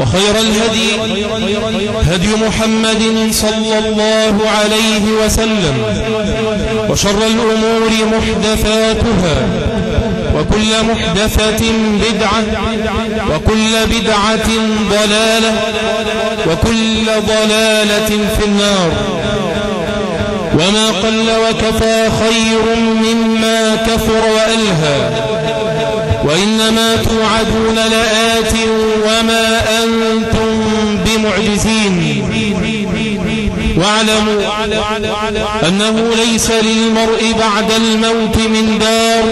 وخير الهدي هدي محمد صلى الله عليه وسلم وشر الأمور محدثاتها وكل محدثة بدعة وكل بدعة ضلالة وكل ضلالة في النار وما قل وكفى خير مما كثر وألهى وإنما توعدون لآت وما أنتم بمعجزين واعلموا أنه ليس للمرء بعد الموت من دار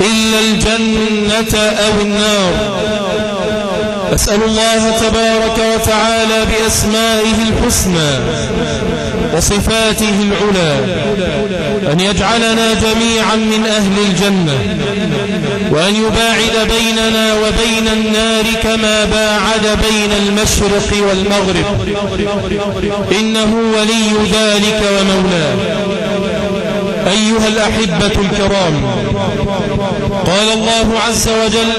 إلا الجنة أو النار. أسأل الله تبارك وتعالى بأسمائه الحسنى وصفاته العلى أن يجعلنا جميعا من أهل الجنة. وأن يباعد بيننا وبين النار كما باعد بين المشرق والمغرب. إنه ولي ذلك ومولاه. أيها الأحبة الكرام قال الله عز وجل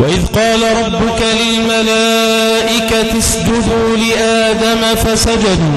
وإذ قال ربك للملائكة اسجدوا لآدم فسجدوا.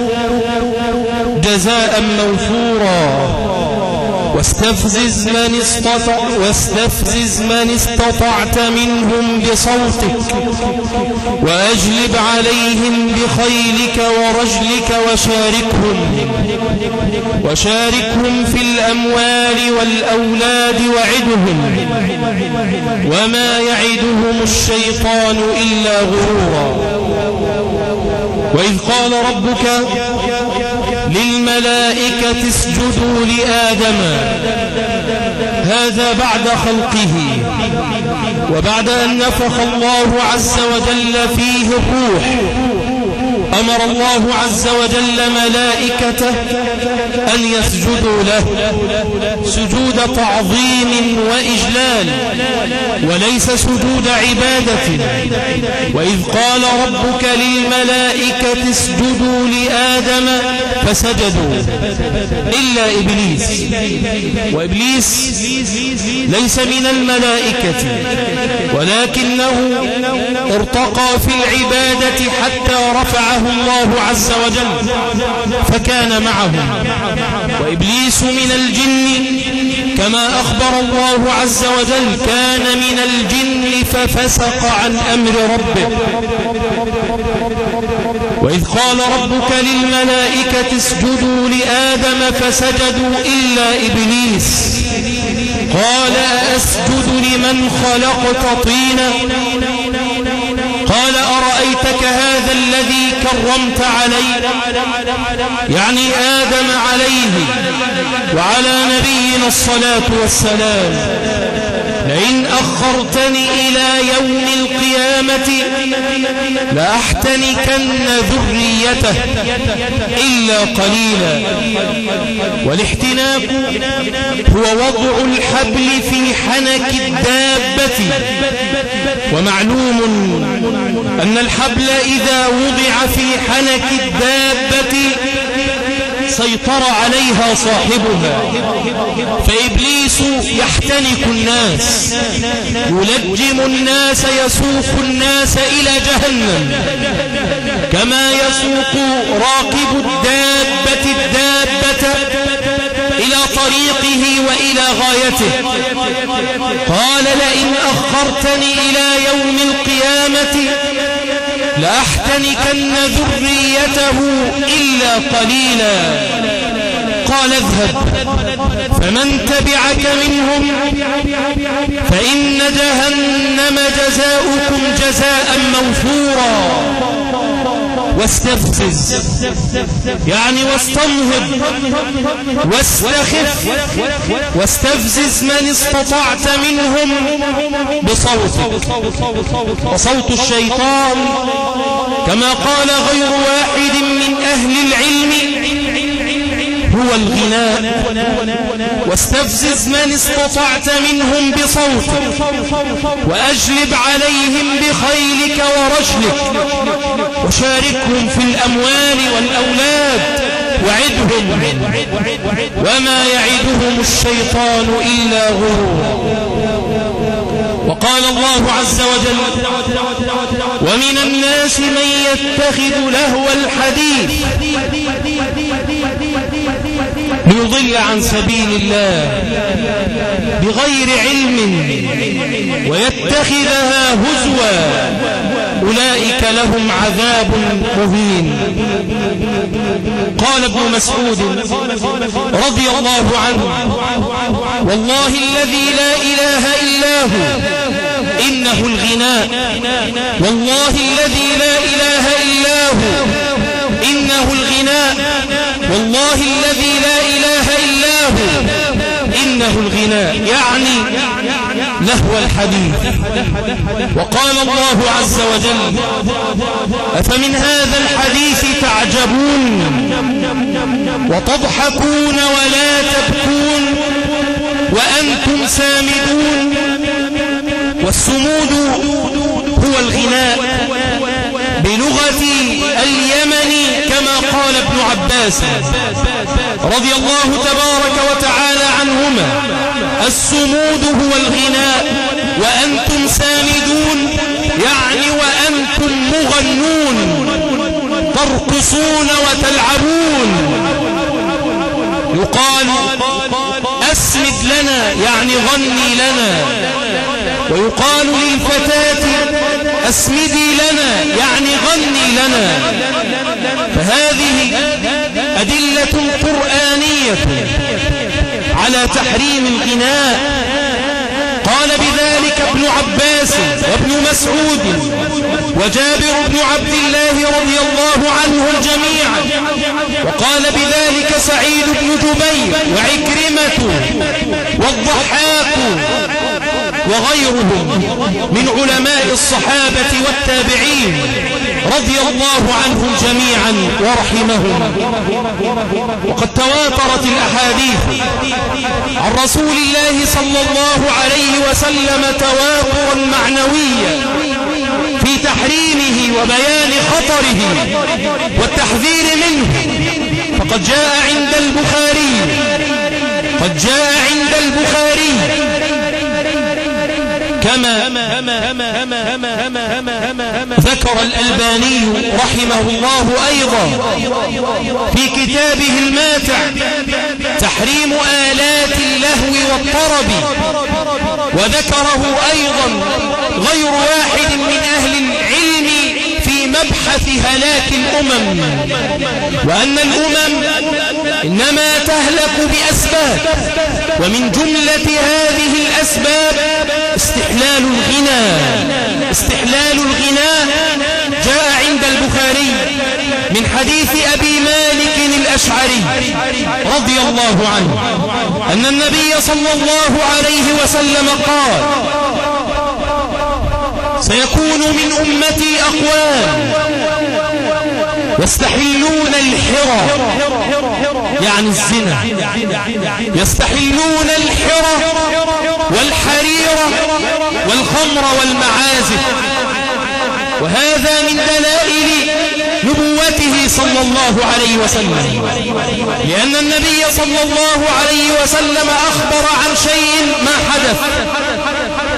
جزاء موفورا واستفزز من استطع واستفزز من استطعت منهم بصوتك. وأجلب عليهم بخيلك ورجلك وشاركهم. وشاركهم في الأموال والأولاد وعدهم. وما يعدهم الشيطان إلا غرورا. وإذ قال ربك للملائكة اسجدوا لآدم. هذا بعد خلقه. وبعد أن نفخ الله عز وجل فيه الروح أمر الله عز وجل ملائكته أن يسجدوا له. سجود تعظيم وإجلال وليس سجود عبادة. وإذ قال ربك للملائكة اسجدوا لآدم فسجدوا إلا إبليس. وإبليس ليس من الملائكة ولكنه ارتقى في العبادة حتى رفعه الله عز وجل فكان معهم وإبليس من الجن كما أخبر الله عز وجل كان من الجن ففسق عن أمر ربه. وإذ قال ربك للملائكة اسجدوا لآدم فسجدوا إلا إبليس. قال أسجد لمن خلقت طينا؟ قال أرأيتك هذا الذي كرمت علي؟ يعني آدم عليه وعلى نبينا الصلاة والسلام. لئن أخرتني إلى يوم القيامة لأحتنكن ذريته إلا قليلا. والاحتناك هو وضع الحبل في حنك الدابة. ومعلوم أن الحبل إذا وضع في حنك الدابة سيطر عليها صاحبها. فإبليس يحتنك الناس. يلجم الناس يسوق الناس إلى جهنم. كما يسوق راكب الدابة الدابة إلى طريقه وإلى غايته. قال لئن أخرتني إلى يوم القيامة لأحتنكن ذريته إلا قليلا. قال اذهب. فمن تبعك منهم فإن جهنم جزاؤكم جزاء موفورا. واستفزز. يعني واستنهض واستخف. واستفزز من استطعت منهم بصوتك. وصوت الشيطان كما قال غير واحد من أهل العلم هو الغناء. واستفزز من استطعت منهم بصوتك. وأجلب عليهم بخيلك ورجلك. وشاركهم في الأموال والأولاد. وعدهم. وما يعدهم الشيطان إلا غرور. وقال الله عز وجل ومن الناس من يتخذ لهو الحديث. ليضل عن سبيل الله بغير علم ويتخذها هزوا. أولئك لهم عذاب مهين. قال ابن مسعود رضي الله عنه والله الذي لا إله إلا هو إنه الغناء والله الذي لا إله إلا هو إنه الغناء والله الذي لا إله إنه الغناء يعني لهو الحديث. وقال الله عز وجل أفمن هذا الحديث تعجبون وتضحكون ولا تبكون وأنتم سامدون والسمود هو الغناء بلغة اليمن كما قال ابن عباس رضي الله تبارك وتعالى عنهما السمود هو الغناء وأنتم سامدون يعني وأنتم مغنون ترقصون وتلعبون. يقال أسمد لنا يعني غني لنا. ويقال للفتاة أسمدي لنا يعني غني لنا. فهذه أدلة قرآنية على تحريم الغناء قال بذلك ابن عباس وابن مسعود وجابر بن عبد الله رضي الله عنه الجميع وقال بذلك سعيد بن جبير وعكرمة والضحاك وغيرهم من علماء الصحابة والتابعين رضي الله عنهم جميعا ورحمهم. وقد تواترت الأحاديث عن رسول الله صلى الله عليه وسلم تواترا معنويا في تحريمه وبيان خطره والتحذير منه. فقد جاء عند البخاري قد جاء عند البخاري كما ذكر الألباني رحمه الله أيضا في كتابه الماتع تحريم آلات اللهو والطرب وذكره أيضا غير واحد من مبحث هلاك الأمم. وأن الأمم إنما تهلك بأسباب ومن جملة هذه الأسباب استحلال الغناء استحلال الغناء جاء عند البخاري من حديث أبي مالك الأشعري رضي الله عنه أن النبي صلى الله عليه وسلم قال سيكون من أمتي أقوام يستحلون الحرى يعني الزنا يستحلون الحرى والحرير والخمر والمعازف. وهذا من دلائل نبوته صلى الله عليه وسلم لأن النبي صلى الله عليه وسلم أخبر عن شيء ما حدث.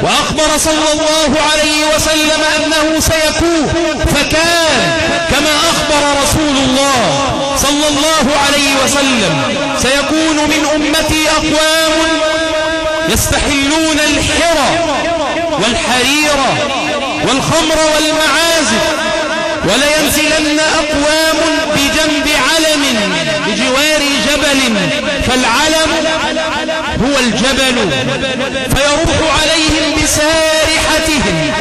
وأخبر صلى الله عليه وسلم أنه سيكون فكان كما أخبر رسول الله صلى الله عليه وسلم سيكون من أمتي أقوام يستحلون الحرى والحرير والخمر والمعازف ولينزلن أقوام بجنب علم بجوار جبل فالعلم هو الجبل فيروح عليهم بسارحتهم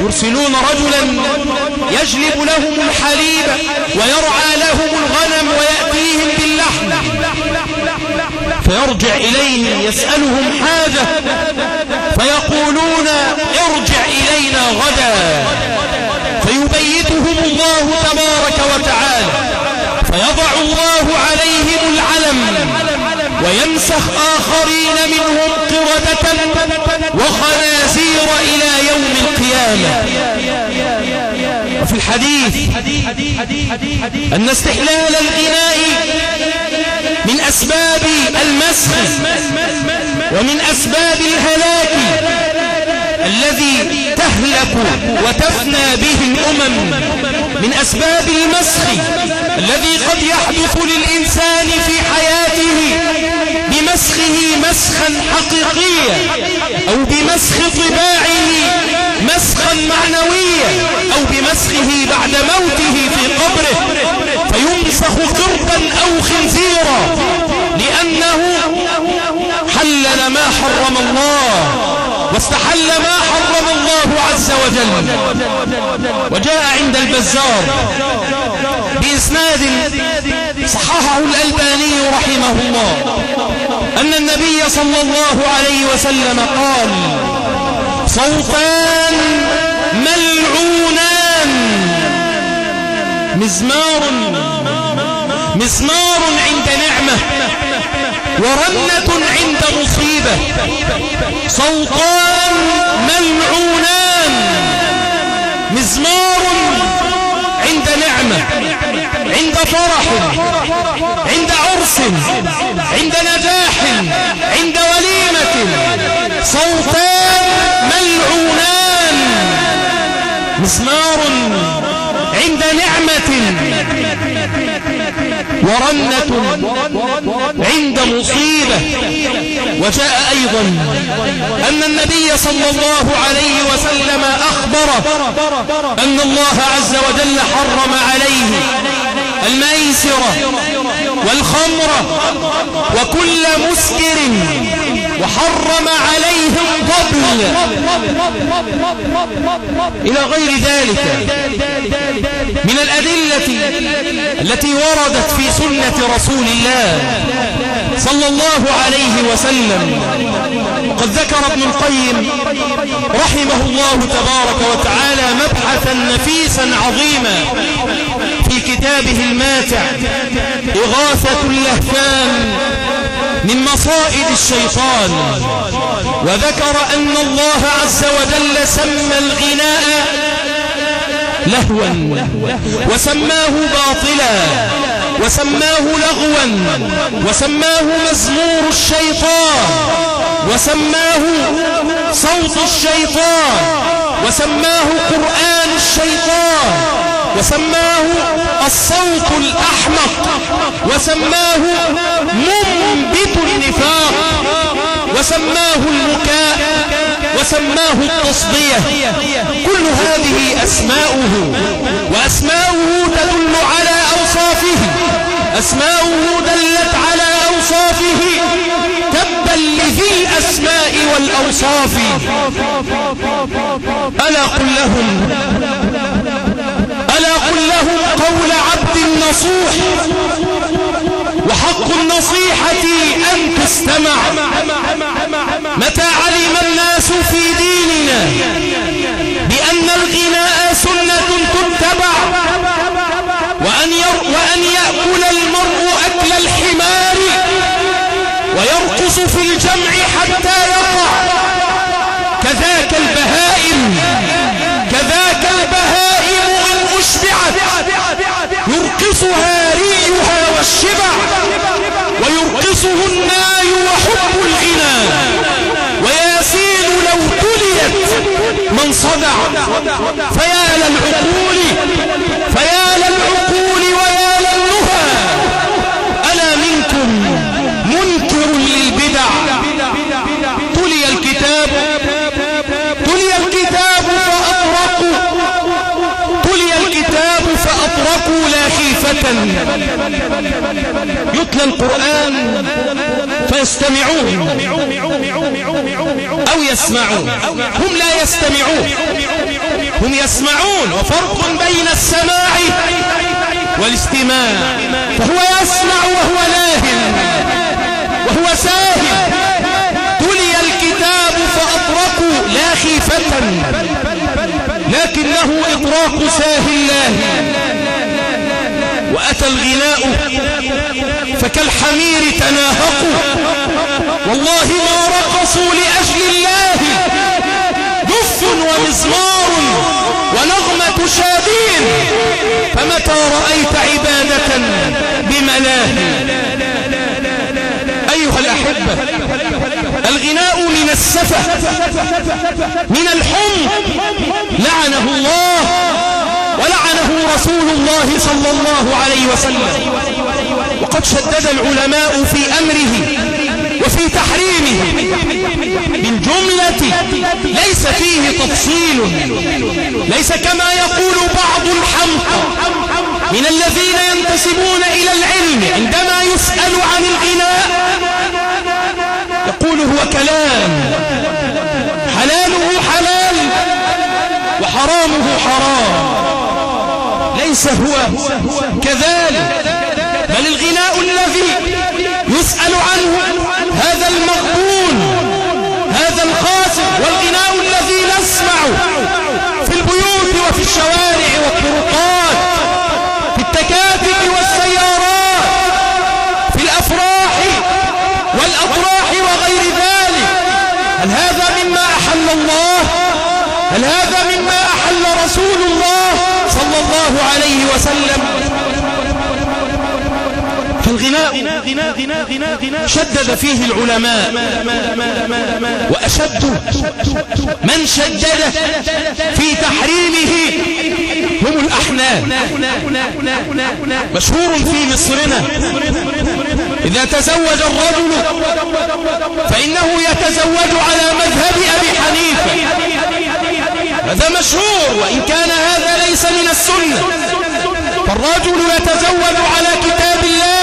يرسلون رجلا يجلب لهم الحليب ويرعى لهم الغنم ويأتيهم باللحم. فيرجع إليهم يسألهم حاجة فيقولون ارجع إلينا غدا. فيبيتهم الله تبارك وتعالى فيضع الله عليهم العلم. ويمسخ آخرين منهم قردة وخنازير إلى يوم القيامة. وفي الحديث أن استحلال الغناء من أسباب المسخ ومن أسباب الهلاك الذي تهلك وتفنى به الأمم من أسباب المسخ الذي قد يحدث للإنسان في حياته بمسخه مسخا حقيقيا أو بمسخ طباعه مسخا معنويا أو بمسخه بعد موته في قبره فيمسخ قربا أو خنزيرا لأنه حلل ما حرم الله واستحل ما حرم الله عز وجل. وجاء عند البزار بإسناد صححه الألباني رحمه الله أن النبي صلى الله عليه وسلم قال صوتان ملعونان. مزمار مزمار عند نعمة. ورنة عند مصيبة. صوتان ملعونان. مزمار عند نعمة. عند فرح. عند عرس. عند نجاح. عند وليمة. صوتان ملعونان. مزمار عند نعمة. ورنة عند مصيبة. وجاء أيضا أن النبي صلى الله عليه وسلم أخبر أن الله عز وجل حرم عليه الميسر والخمر وكل مسكر وحرم عليهم قبل إلى غير ذلك من الأدلة التي وردت في سنة رسول الله صلى الله عليه وسلم. قد ذكر ابن القيم رحمه الله تبارك وتعالى مبحثا نفيسا عظيما في كتابه الماتع إغاثة اللهفان. من مصائد الشيطان. وذكر أن الله عز وجل سمى الغناء لهوا وسماه باطلا وسماه لغوا وسماه مزمور الشيطان وسماه صوت الشيطان وسماه قرآن الشيطان. وسماه الصوت الأحمق وسماه منبت النفاق وسماه البكاء وسماه التصدية. كل هذه أسماؤه وأسماؤه تدل على أوصافه. أسماؤه دلت على أوصافه. تبا لذي الأسماء والأوصاف. ألا قل لهم قل لهم قول عبد نصوح وحق النصيحة أن تستمع. للعقول فيا للعقول ويا للنهى. ألا منكم منكر للبدع. تلي الكتاب تلي الكتاب فأطرقوا. تلي الكتاب فأطرقوا لا خيفة. يتلى القرآن فيستمعون أو يسمعون. هم لا يستمعون. هم يسمعون وفرق بين السماع والاستماع. فهو يسمع وهو لاهن وهو ساهل. تلي الكتاب فأطرقوا لا خيفة. لكنه إطراق ساهل لاهن وأتى الغناء فكالحمير تناهقوا والله ما رقصوا لأجل الله. دف ومزمار ونغمة شادين فمتى رأيت عبادة بملاهي أيها الأحبة الغناء من السفة من الحم لعنه الله ولعنه رسول الله صلى الله عليه وسلم. وقد شدد العلماء في أمره وفي تحريمه. بالجملة ليس فيه تفصيل. ليس كما يقول بعض الحمقى. من الذين ينتسبون إلى العلم عندما يسأل عن الغناء يقول هو كلام. حلاله حلال وحرامه حرام. ليس هو كذلك. بل الغناء الذي يسأل عنه هذا المغبون هذا الخاسر والغناء الذي نسمع في البيوت وفي الشوارع والطرقات في التكاتك والسيارات في الأفراح والأطراح وغير ذلك. هل هذا مما أحل الله؟ هل هذا مما أحل رسول الله صلى الله عليه وسلم؟ فالغناء شدد فيه العلماء وأشد من شدد في تحريمه هم الأحناف. مشهور في مصرنا. إذا تزوج الرجل فإنه يتزوج على مذهب أبي حنيفة. هذا مشهور وإن كان هذا ليس من السنة. فالرجل يتزوج على كتاب الله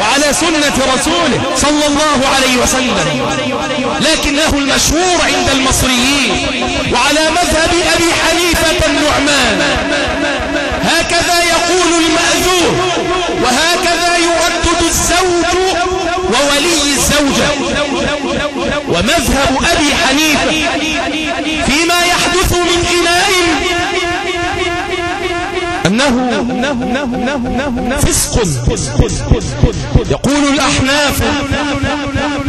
وعلى سنة رسوله صلى الله عليه وسلم. لكنه المشهور عند المصريين وعلى مذهب أبي حنيفة النعمان هكذا يقول المأذور وهكذا يردد الزوج وولي الزوجة. ومذهب أبي حنيفة فيما يحدث من إناء أنه فسق. يقول الأحناف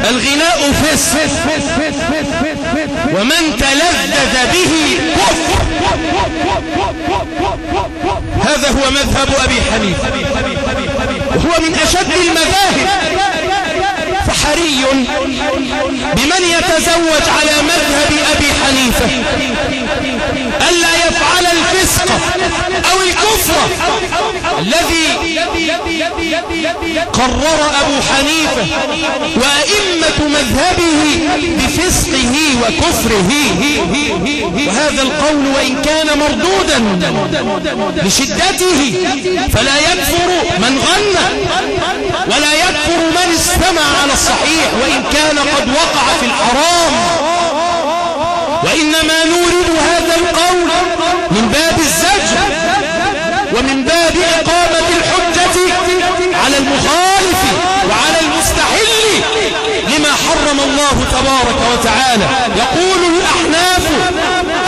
الغناء فسق. ومن تلذذ به هذا هو مذهب أبي حنيفة. وهو من أشد المذاهب. فحري بمن يتزوج على مذهب أبي حنيفة؟ ألا يفعل الفسق أو الكفر الذي قرر أبو حنيفة وأئمة مذهبه بفسقه وكفره؟ وهذا القول وإن كان مردودا لشدته فلا يكفر من غنى ولا يكفر من استمع على الصحيح وإن كان قد وقع في الحرام. وإنما نورد هذا القول من باب الزجر ومن باب إقامة الحجة على المخالف وعلى المستحل لما حرم الله تبارك وتعالى. يقول الأحناف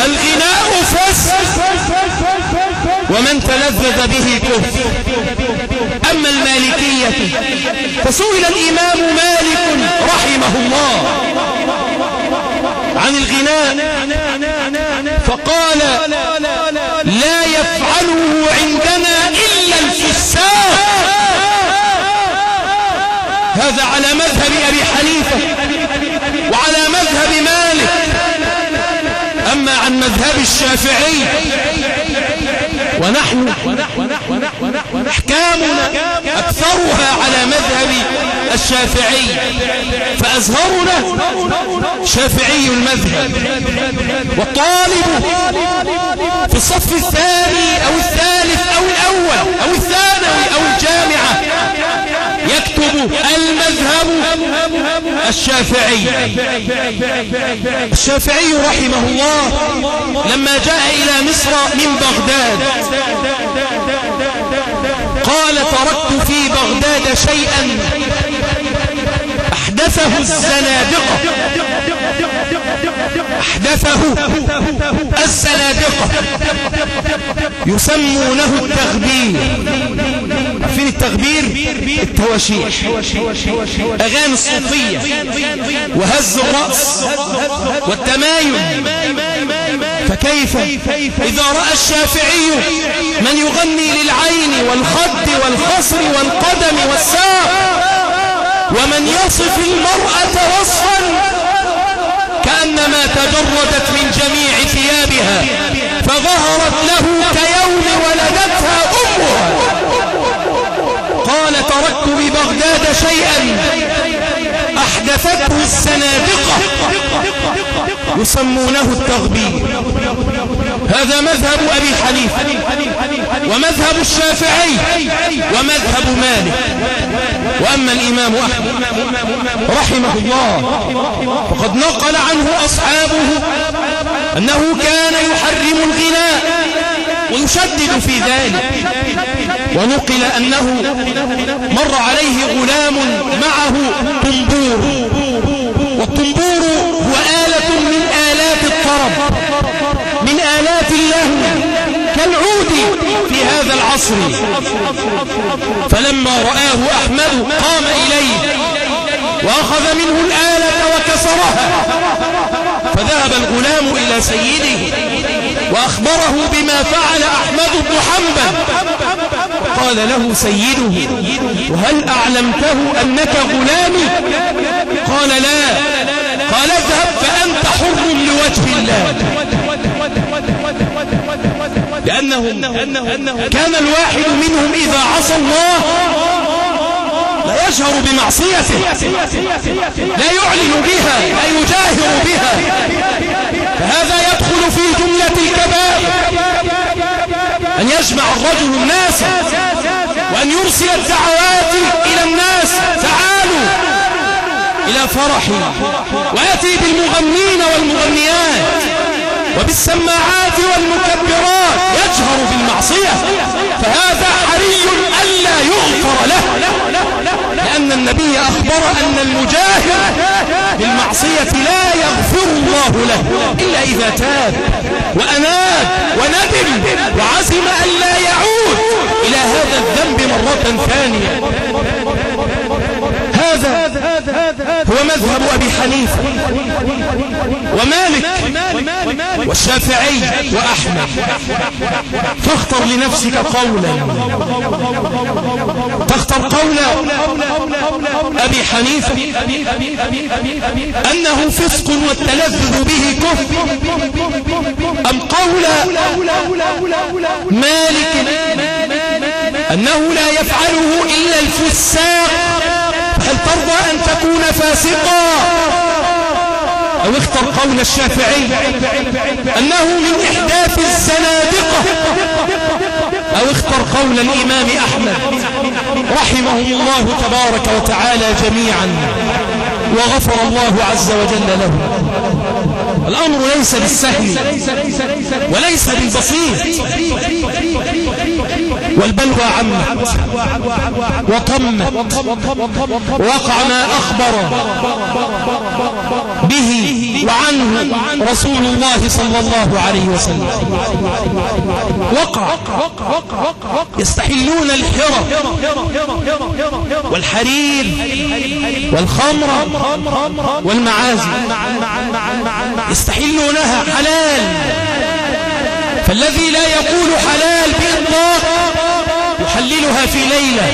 الغناء فسق ومن تلذذ به كفر. أما المالكية. فسئل الإمام مالك رحمه الله عن الغناء. فقال لا يفعله عندنا إلا الفساق. هذا على مذهب أبي حنيفة وعلى مذهب مالك. أما الشافعي ونحن أحكامنا أكثرها على مذهب الشافعي فأزهرنا شافعي المذهب والطالب في الصف الثاني أو الثالث أو الأول أو الثانوي أو الجامعة يكتب المذهب الشافعي. الشافعي رحمه الله لما جاء إلى مصر من بغداد قال تركت في بغداد شيئا. أحدثه الزنادقة. أحدثه الزنادقة. يسمونه التغبير. فين التغبير؟ التواشيح. أغاني الصوفية. وهز الرأس. والتمايل. فكيف إذا رأى الشافعي من يغني للعين والخد والخصر والقدم والساق ومن يصف المرأة وصفا كأنما تجردت من جميع ثيابها فظهرت له كيوم ولدتها أمها. قال تركت ببغداد شيئا أحدثته السنادقة يسمونه التغبير. هذا مذهب أبي حنيفة ومذهب الشافعي ومذهب مالك. وأما الإمام أحمد رحمه الله فقد نقل عنه أصحابه أنه كان يحرم الغناء ويشدد في ذلك. ونقل أنه مر عليه غلام معه طنبور. والطنبور هو آلة من آلات الطرب. من آلات الله كالعود في هذا العصر. فلما رآه أحمد قام إليه وأخذ منه الآلة وكسرها فذهب الغلام إلى سيده وأخبره بما فعل أحمد بن حنبل. قال له سيده وهل أعلمته أنك غلامي قال لا قال اذهب فأنت حر لوجه الله. لأنه كان الواحد منهم إذا عصى الله لا يجهر بمعصيته لا يعلن بها لا يجاهر بها. فهذا يدخل في جملة الكبائر أن يجمع الرجل الناس وأن يرسل الدعوات إلى الناس تعالوا إلى فرح ويأتي بالمغنين والمغنيات. وبالسماعات والمكبرات يجهر بالمعصية فهذا حري ألا يغفر له لأن النبي أخبر أن المجاهر بالمعصية لا يغفر الله له إلا إذا تاب وأناب وندم وعزم أن لا يعود إلى هذا الذنب مرة ثانية. هذا هو مذهب أبي حنيفة ومالك والشافعي وأحمد. فاختر لنفسك قولا. تختر قول أبي حنيفة أنه فسق والتلذذ به كفر. أم قول مالك أنه لا يفعله إلا الفساق. هل ترضى أن تكون فاسقا. أو اختر قول الشافعي أنه من إحداث الزنادقة. أو اختر قول الإمام أحمد رحمه الله تبارك وتعالى جميعا. وغفر الله عز وجل له. الأمر ليس بالسهل وليس بالبسيط. والبلوى عمت. وطمت. وقع ما أخبر به وعنه رسول الله صلى الله عليه وسلم. وقع. يستحلون الحرى والحرير والخمر والمعازي. يستحلونها حلال. فالذي لا يقول حلال بإطلاق يحللها في ليلة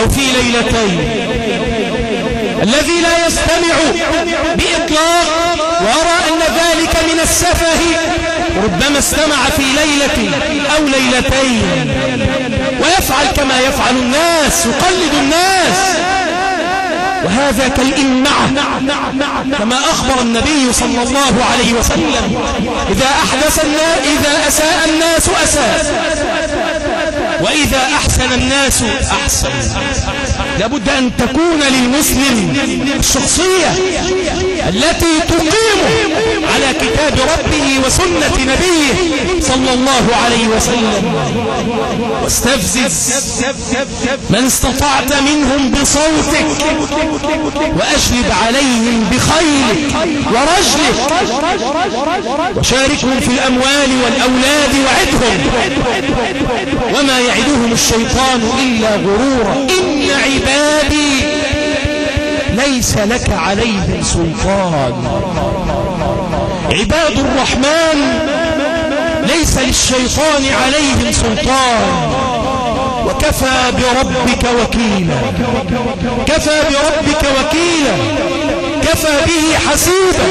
أو في ليلتين. الذي لا يستمع بإطلاق ويرى أن ذلك من السفه ربما استمع في ليلة أو ليلتين. ويفعل كما يفعل الناس يقلد الناس. وهذا كالإمعة كما أخبر النبي صلى الله عليه وسلم إذا أحدث الناس إذا أساء الناس أساء وإذا أحسن الناس أحسن. لابد أن تكون للمسلم الشخصية التي تقيمه على كتاب ربه وسنة نبيه صلى الله عليه وسلم. واستفزز من استطعت منهم بصوتك وأجلب عليهم بخيلك ورجلك. وشاركهم في الأموال والأولاد وعدهم. وما يعدهم الشيطان إلا غرورا. إن عبادي ليس لك عليهم سلطان. عباد الرحمن ليس للشيطان عليهم سلطان. وكفى بربك وكيلا. كفى بربك وكيلا. كفى به حسيبا.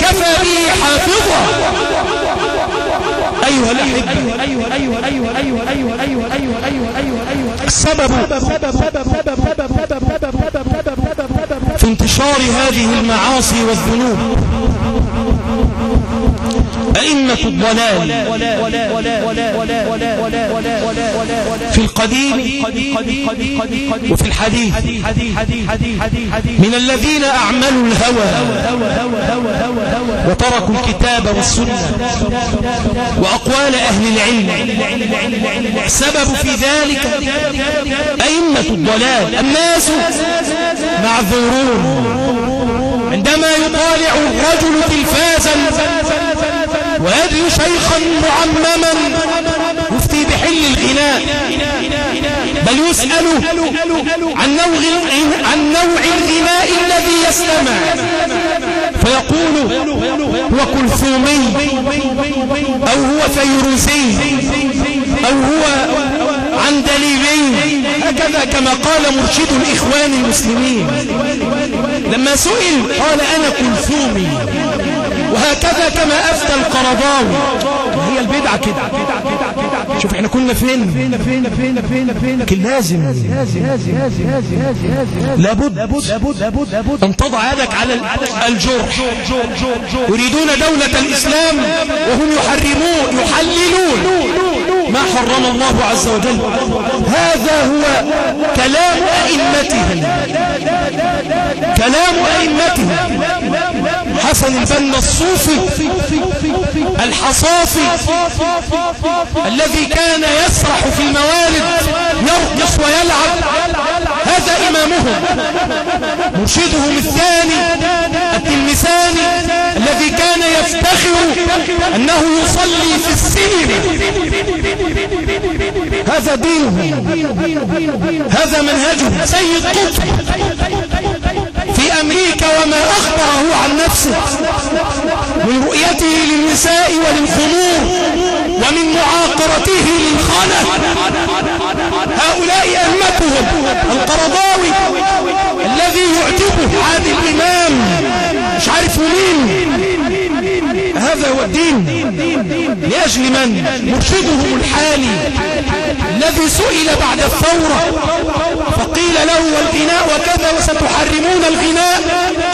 كفى به حافظا. أيها أيها السبب في انتشار هذه المعاصي والذنوب أئمة الضلال في القديم وفي الحديث من الذين أعملوا الهوى وتركوا الكتاب والسنة وأقوال أهل العلم السبب في ذلك أئمة الضلال الناس معذورون عندما يطالع الرجل تلفازا ويدعو شيخا معمما. يفتي بحل الغناء. بل يسأل عن نوع, عن نوع الغناء الذي يستمع. فيقول هو كلثومي أو هو فيروزي أو هو عندليبي هكذا كما قال مرشد الإخوان المسلمين. لما سئل قال أنا كلثومي. وهكذا كما أفتى القرضاوي. هي البدعة كده. شوف إحنا كنا فين؟ لكن لازم لابد أن تضع يدك على الجرح. يريدون دولة الإسلام وهم يحرمون يحللون ما حرم الله عز وجل. هذا هو كلام أئمتهم. كلام أئمتهم. حسن البنا الصوفي الحصافي الذي كان يسرح في الموالد يرقص ويلعب. هذا إمامهم. مرشدهم الثاني التلمساني الذي كان يفتخر أنه يصلي في السينما هذا دينه هذا منهجه سيد قطب. أمريكا وما أخبره عن نفسه من رؤيته للنساء وللخمور ومن معاقرته للخنة هؤلاء أهمتهم القرضاوي الذي يعجبه هذا الإمام. مش عارف مين هذا هو الدين. لأجل من؟ مرشدهم الحالي. الذي سئل بعد الثورة. فقيل له والغناء وكذا وستحرمون الغناء.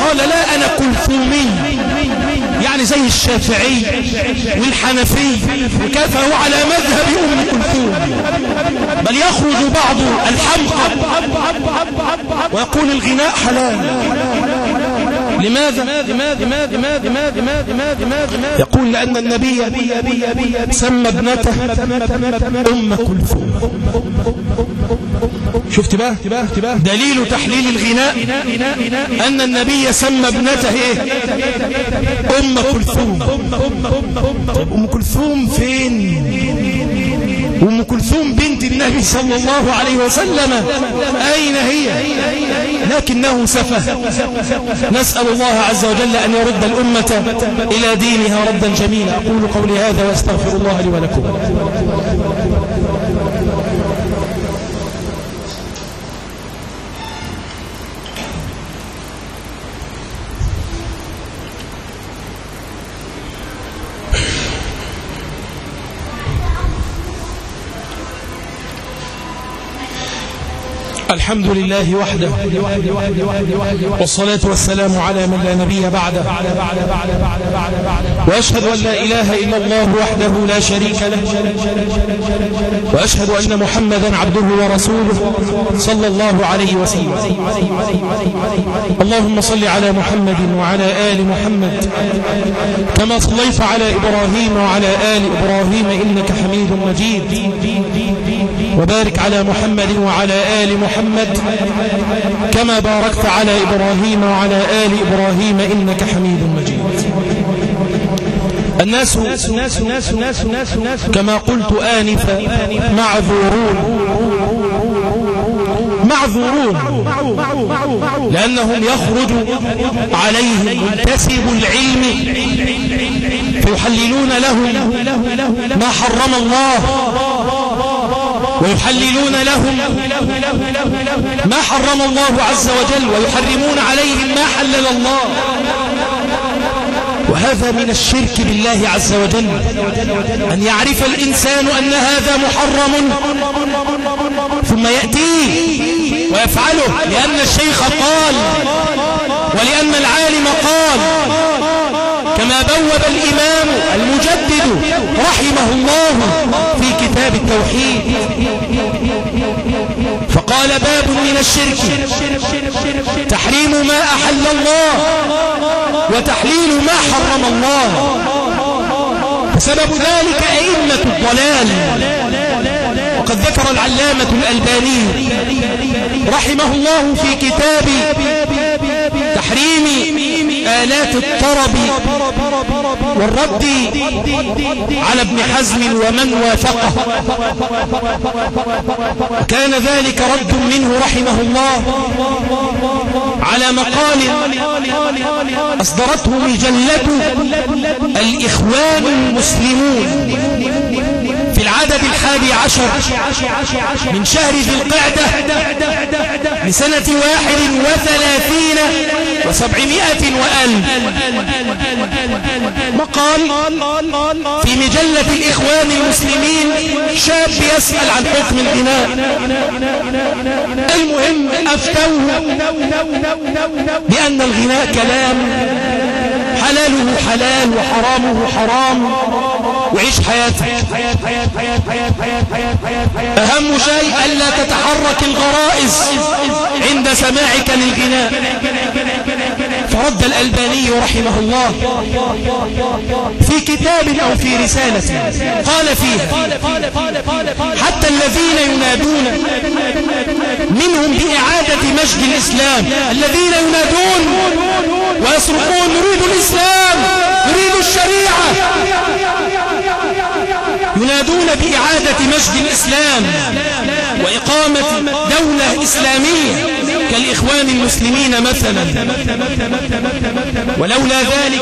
قال لا أنا كلثومي. زي الشافعي والحنفي وكفه على مذهب أم كلثوم. بل يخرج بعض الحمقى ويقول الغناء حلال. لماذا؟ يقول لأن النبي سمى ابنته أم كلثوم. شفت بقى؟ دليل تحليل الغناء أن النبي سمى ابنته إيه؟ أم كلثوم. طيب أم كلثوم فين؟ أم كلثوم بنت النبي صلى الله عليه وسلم. أين هي؟ لكنه سفه. نسأل الله عز وجل أن يرد الأمة إلى دينها ردا جميلا. أقول قولي هذا واستغفر الله لي ولكم. الحمد لله وحده. والصلاة والسلام على من لا نبي بعده. وأشهد أن لا إله إلا الله وحده لا شريك له. وأشهد أن محمدا عبده ورسوله صلى الله عليه وسلم. اللهم صل على محمد وعلى آل محمد. كما صليت على إبراهيم وعلى آل إبراهيم إنك حميد مجيد. وبارك على محمد وعلى آل محمد كما باركت على إبراهيم وعلى آل إبراهيم إنك حميد مجيد. الناس كما قلت آنفا معذورون معذورون لأنهم يخرج عليهم منتسب العلم فيحللون لهم ما حرم الله ويحللون لهم ما حرم الله عز وجل ويحرمون عليهم ما حلل الله. وهذا من الشرك بالله عز وجل. أن يعرف الإنسان أن هذا محرم. ثم يأتيه ويفعله لأن الشيخ قال ولأن العالم قال كما بوب الإمام المجدد رحمه الله باب من الشرك. تحريم ما أحل الله وتحليل ما حرم الله. فسبب ذلك أئمة الضلال وقد ذكر العلامة الألباني رحمه الله في كتاب تحريم آلات الطرب والرد على ابن حزم ومن وافقه. كان ذلك رد منه رحمه الله على مقال أصدرته مجلة الإخوان المسلمون. العدد الحادي عشر من شهر ذي القعدة لسنة واحد وثلاثين وسبعمائة وألف. مقال في مجلة الإخوان المسلمين. شاب يسأل عن حكم الغناء. المهم أفتوه بأن الغناء كلام. حلاله حلال وحرامه حرام. وعيش حياتك. أهم شيء ألا تتحرك الغرائز عند سماعك للغناء. فرد الألباني رحمه الله في كتاب أو في رسالة قال فيها حتى الذين ينادون منهم بإعادة مجد الإسلام الذين ينادون ويصرخون نريد الإسلام نريد الشريعة. ينادون بإعادة مجد الإسلام وإقامة دولة إسلامية كالإخوان المسلمين مثلا. ولولا ذلك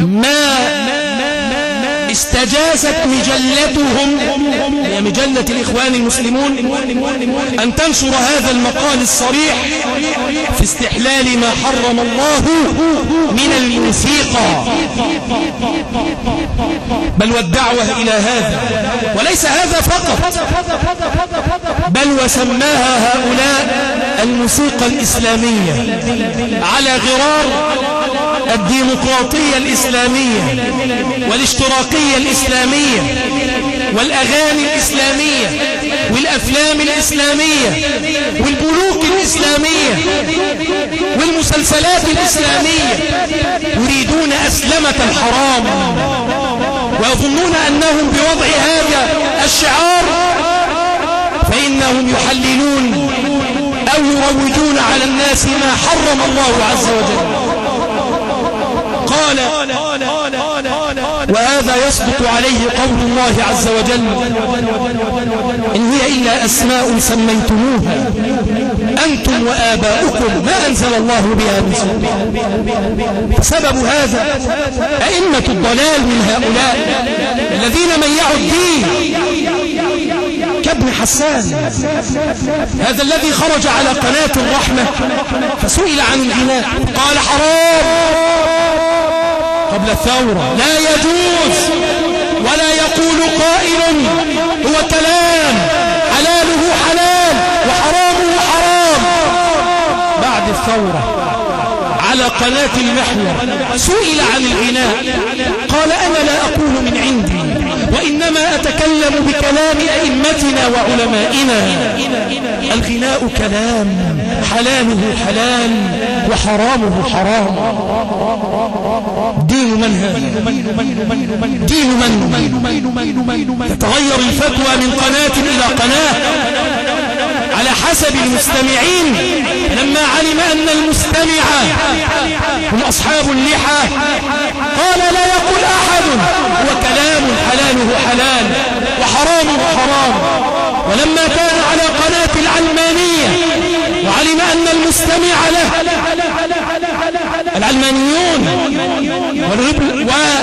ما استجازت مجلتهم هي مجلة الإخوان المسلمون أن تنشر هذا المقال الصريح في استحلال ما حرم الله من الموسيقى. بل والدعوة إلى هذا وليس هذا فقط بل وسماها هؤلاء الموسيقى الإسلامية على غرار الديمقراطية الإسلامية والاشتراكية الإسلامية والأغاني الإسلامية والأفلام الإسلامية والبنوك الإسلامية والمسلسلات الإسلامية يريدون أسلمة الحرام ويظنون أنهم بوضع هذا الشعار فإنهم يحللون أو يروجون على الناس ما حرم الله عز وجل. قال وهذا يصدق عليه قول الله عز وجل إن هي إلا أسماء سميتموها أنتم وآباؤكم ما أنزل الله بها من سلطان سبب هذا أئمة الضلال من هؤلاء الذين ميعوا الدين كابن حسان هذا الذي خرج على قناة الرحمة فسئل عن الغناء قال حرام. قبل الثورة. لا يجوز ولا يقول قائل هو كلام حلاله حلال وحرامه حرام. بعد الثورة على قناة المحور سئل عن الغناء قال أنا لا أقول من عندي. وإنما أتكلم بكلام أئمتنا وعلمائنا. الغناء كلام حلاله حلال وحرامه حرام. دين من هذا؟ دين من؟ تتغير الفتوى من قناة إلى قناة. حسب المستمعين لما علم أن المستمع هم أصحاب اللحى. قال لا يقول أحد هو كلام حلاله حلال وحرامه حرام ولما كان على قناة العلمانية وعلم أن المستمع له العلمانيون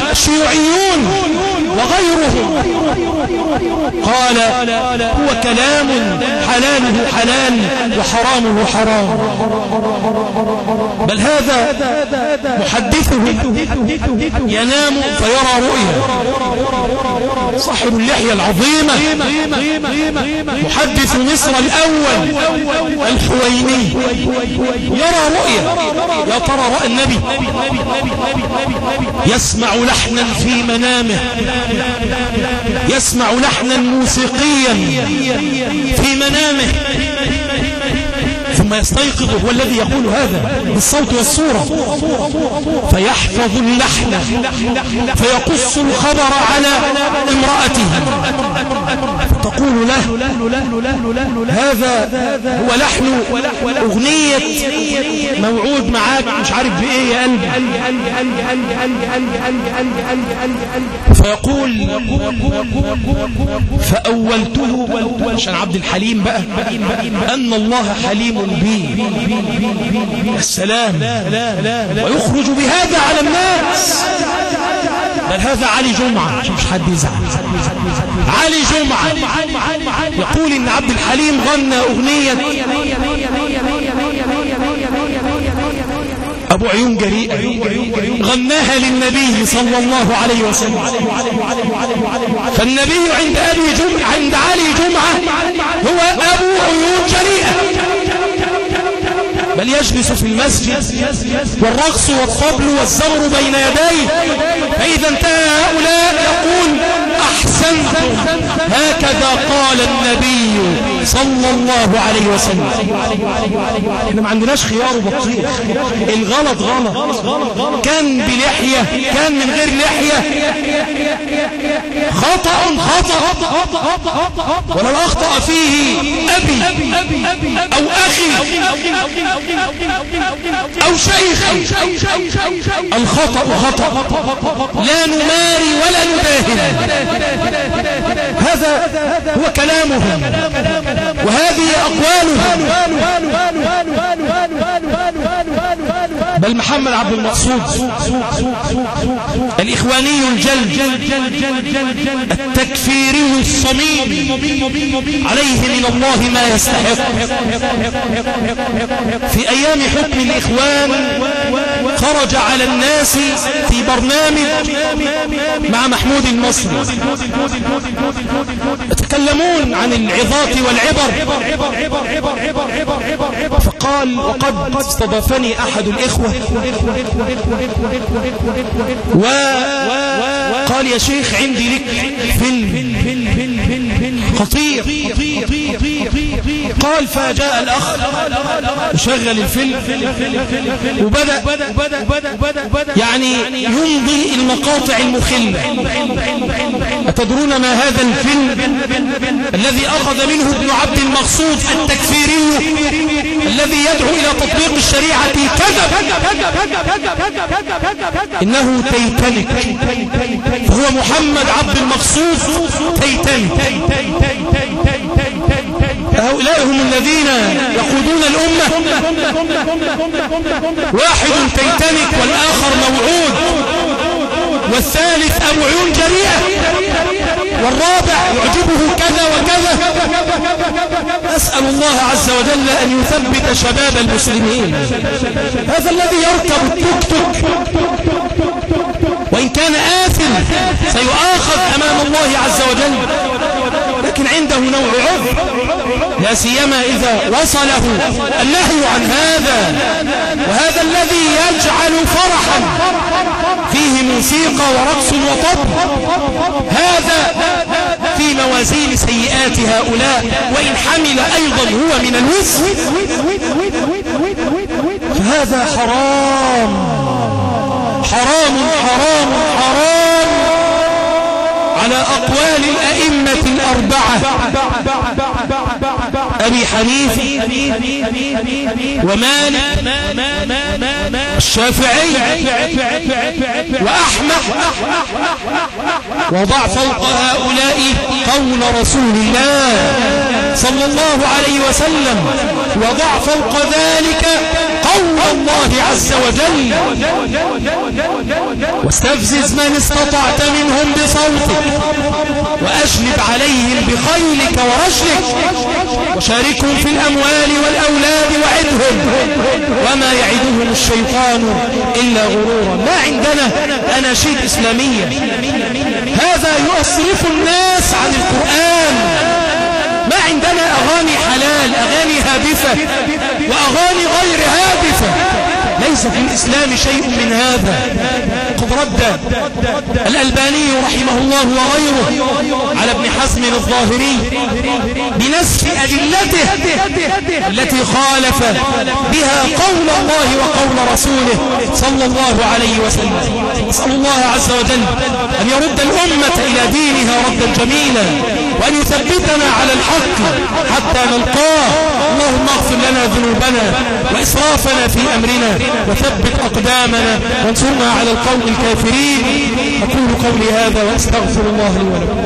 والشيوعيون وغيرهم قال هو كلام حلاله حلال وحرامه حرام. بل هذا محدثه ينام فيرى رؤيا. صاحب اللحية العظيمة محدث مصر الأول الحويني. يرى رؤيا. يا ترى رأى النبي. يسمع لحنا في منامه. يسمع لحنا موسيقيا في منامه ثم يستيقظ هو الذي يقول هذا بالصوت والصورة. فيحفظ اللحن فيقص الخبر على امرأته. فتقول له هذا هو لحن أغنية موعود معاك مش عارف بإيه يا قلبي. فيقول فأولته عشان عبد الحليم بقى أن الله حليم بي. السلام. ويخرج بهذا على الناس. بل هذا علي جمعة مش حد يزعل. علي جمعة. يقول إن عبد الحليم غنى أغنية. أبو عيون جريئة غناها للنبي صلى الله عليه وسلم. فالنبي عند أبي جمعة عند علي جمعة هو أبو عيون جريئة بل يجلس في المسجد والرقص والطبل والزمر بين يديه. فإذا انتهى هؤلاء يقول أحسنتم هكذا قال النبي. صلى الله عليه وسلم. إحنا ما عندناش خيار وبطيخ الغلط غلط. كان بلحية كان من غير لحية. خطأ خطأ. ولو أخطأ فيه أبي أو أخي أو شيخ. الخطأ خطأ. لا نماري ولا نداهن هذا هو كلامهم وهذه أقوالهم. بل محمد عبد المقصود الإخواني الجل التكفيري الصميم عليه من الله ما يستحق. في أيام حكم الإخوان خرج على الناس في برنامج مع محمود المصري. يتكلمون عن العظات والعبر. فقال وقد استضافني أحد الإخوة. وقال يا شيخ عندي لك فيلم خطير. قال فجاء الأخ شغل الفيلم وبدأ يعني يمضي المقاطع المخلة أتدرون ما هذا الفيلم؟ الذي أخذ منه ابن عبد المقصود التكفيري الذي يدعو إلى تطبيق الشريعة كذب إنه تيتانيك فهو محمد عبد المقصود تيتانيك هؤلاء هم الذين يقودون الأمة. واحد تيتانيك والآخر موعود. والثالث أبو عيون جريئة. والرابع يعجبه كذا وكذا. أسأل الله عز وجل أن يثبت شباب المسلمين. هذا الذي يركب التوك توك. وإن كان آثم سيؤاخذ أمام الله عز وجل. لكن عنده نوع عذر. لا سيما إذا وصله النهي عن هذا. وهذا الذي يجعل فرحا. فيه موسيقى ورقص وطب. هذا في موازين سيئات هؤلاء. وإن حمل أيضا هو من الوزن فهذا حرام. حرام حرام حرام. على أقوال الأئمة الأربعة. أبي حنيفة ومالك الشافعي وأحمد. وضع فوق هؤلاء قول رسول الله صلى الله عليه وسلم. وضع فوق ذلك قول الله عز وجل. واستفزز من استطعت منهم بصوتك وأجلب عليهم بخيلك ورجلك وشاركهم في الأموال والأولاد وعدهم وما يعدهم الشيطان إلا غرورا. ما عندنا أناشيد إسلامية. هذا يصرف الناس عن القرآن. ما عندنا أغاني حلال أغاني هادفة وأغاني غير هادفة. ليس في الإسلام شيء من هذا. رد الألباني رحمه الله وغيره على ابن حزم الظاهري بنسف أدلته التي خالف بها قول الله وقول رسوله صلى الله عليه وسلم. نسأل الله عز وجل أن يرد الأمة إلى دينها ردا جميلا. وأن يثبتنا على الحق حتى نلقاه. اللهم اغفر لنا ذنوبنا وإسرافنا في أمرنا وثبت أقدامنا وانصرنا على القوم الكافرين. أقول قولي هذا وأستغفر الله لي ولكم.